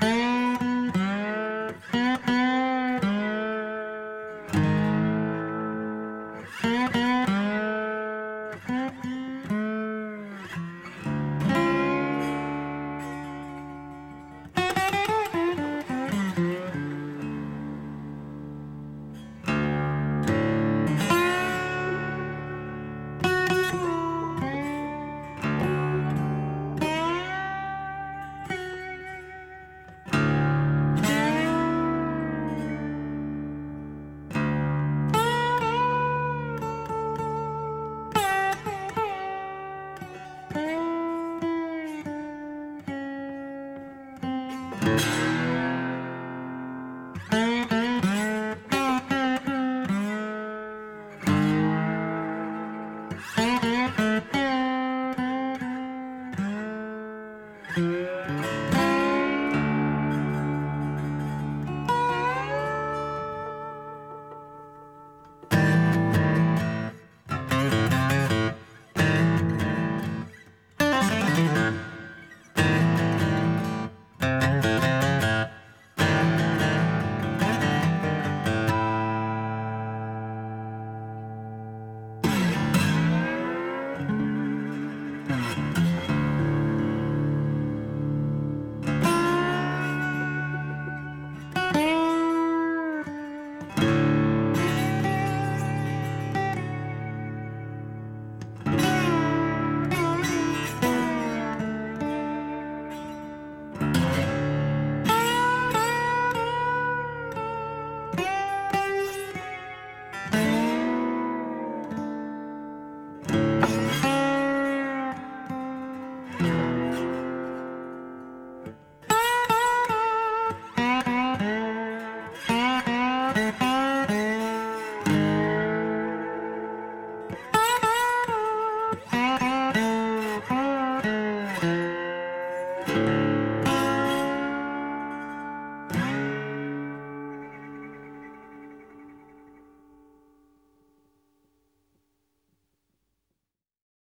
Bye. Música Bye.